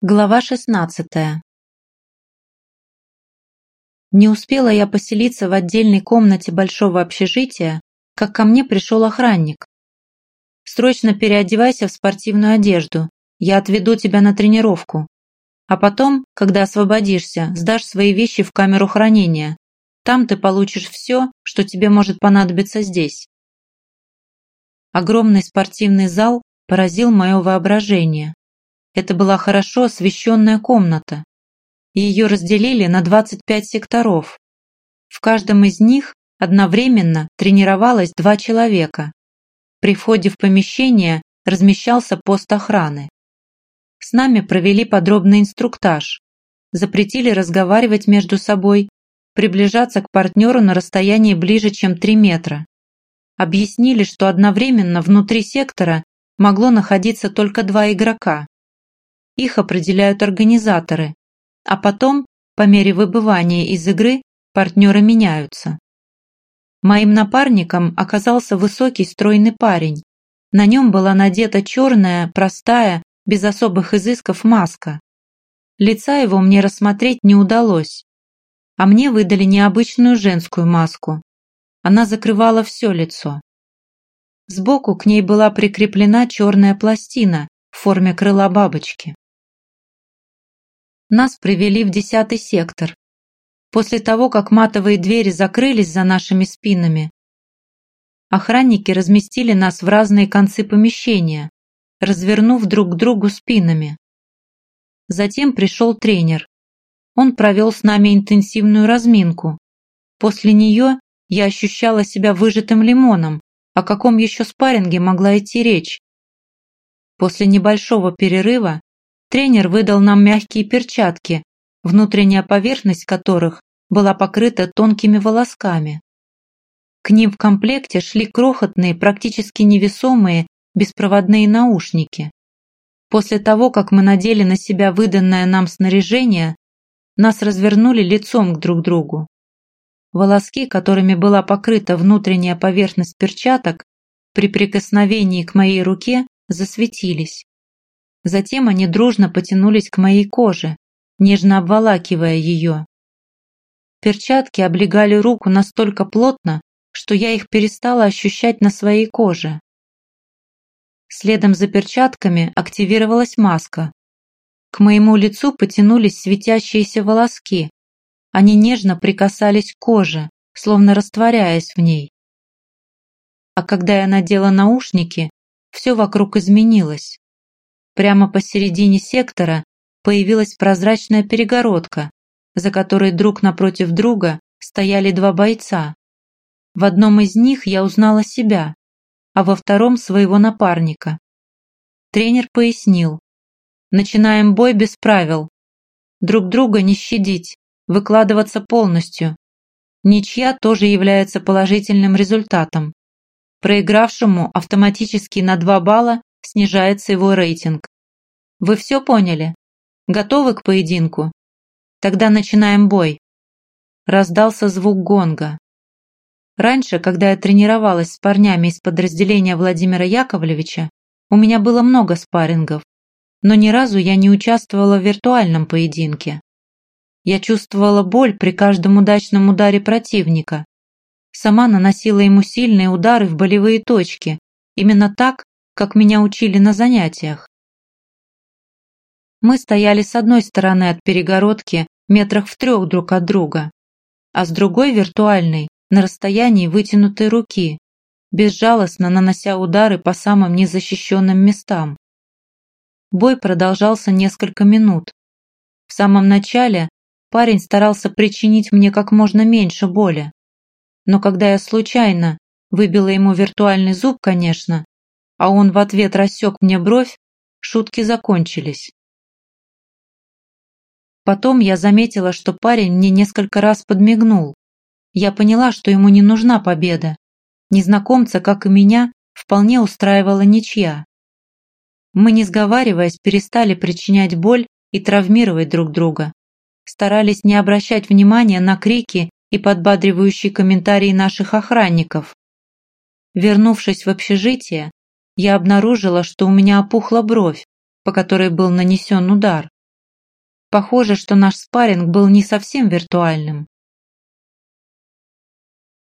Глава шестнадцатая Не успела я поселиться в отдельной комнате большого общежития, как ко мне пришел охранник. «Срочно переодевайся в спортивную одежду, я отведу тебя на тренировку. А потом, когда освободишься, сдашь свои вещи в камеру хранения. Там ты получишь все, что тебе может понадобиться здесь». Огромный спортивный зал поразил мое воображение. Это была хорошо освещенная комната. Ее разделили на 25 секторов. В каждом из них одновременно тренировалось два человека. При входе в помещение размещался пост охраны. С нами провели подробный инструктаж. Запретили разговаривать между собой, приближаться к партнеру на расстоянии ближе, чем 3 метра. Объяснили, что одновременно внутри сектора могло находиться только два игрока. Их определяют организаторы, а потом, по мере выбывания из игры, партнеры меняются. Моим напарником оказался высокий стройный парень. На нем была надета черная, простая, без особых изысков маска. Лица его мне рассмотреть не удалось. А мне выдали необычную женскую маску. Она закрывала все лицо. Сбоку к ней была прикреплена черная пластина в форме крыла бабочки. Нас привели в десятый сектор. После того, как матовые двери закрылись за нашими спинами, охранники разместили нас в разные концы помещения, развернув друг к другу спинами. Затем пришел тренер. Он провел с нами интенсивную разминку. После нее я ощущала себя выжатым лимоном, о каком еще спарринге могла идти речь. После небольшого перерыва Тренер выдал нам мягкие перчатки, внутренняя поверхность которых была покрыта тонкими волосками. К ним в комплекте шли крохотные, практически невесомые, беспроводные наушники. После того, как мы надели на себя выданное нам снаряжение, нас развернули лицом к друг другу. Волоски, которыми была покрыта внутренняя поверхность перчаток, при прикосновении к моей руке засветились. Затем они дружно потянулись к моей коже, нежно обволакивая ее. Перчатки облегали руку настолько плотно, что я их перестала ощущать на своей коже. Следом за перчатками активировалась маска. К моему лицу потянулись светящиеся волоски. Они нежно прикасались к коже, словно растворяясь в ней. А когда я надела наушники, все вокруг изменилось. Прямо посередине сектора появилась прозрачная перегородка, за которой друг напротив друга стояли два бойца. В одном из них я узнала себя, а во втором своего напарника. Тренер пояснил. Начинаем бой без правил. Друг друга не щадить, выкладываться полностью. Ничья тоже является положительным результатом. Проигравшему автоматически на 2 балла снижается его рейтинг. Вы все поняли? Готовы к поединку? Тогда начинаем бой. Раздался звук гонга. Раньше, когда я тренировалась с парнями из подразделения Владимира Яковлевича, у меня было много спаррингов, но ни разу я не участвовала в виртуальном поединке. Я чувствовала боль при каждом удачном ударе противника. Сама наносила ему сильные удары в болевые точки, именно так, как меня учили на занятиях. Мы стояли с одной стороны от перегородки, метрах в трех друг от друга, а с другой виртуальной, на расстоянии вытянутой руки, безжалостно нанося удары по самым незащищенным местам. Бой продолжался несколько минут. В самом начале парень старался причинить мне как можно меньше боли. Но когда я случайно выбила ему виртуальный зуб, конечно, а он в ответ рассек мне бровь, шутки закончились. Потом я заметила, что парень мне несколько раз подмигнул. Я поняла, что ему не нужна победа. Незнакомца, как и меня, вполне устраивала ничья. Мы, не сговариваясь, перестали причинять боль и травмировать друг друга. Старались не обращать внимания на крики и подбадривающие комментарии наших охранников. Вернувшись в общежитие, я обнаружила, что у меня опухла бровь, по которой был нанесен удар. Похоже, что наш спарринг был не совсем виртуальным.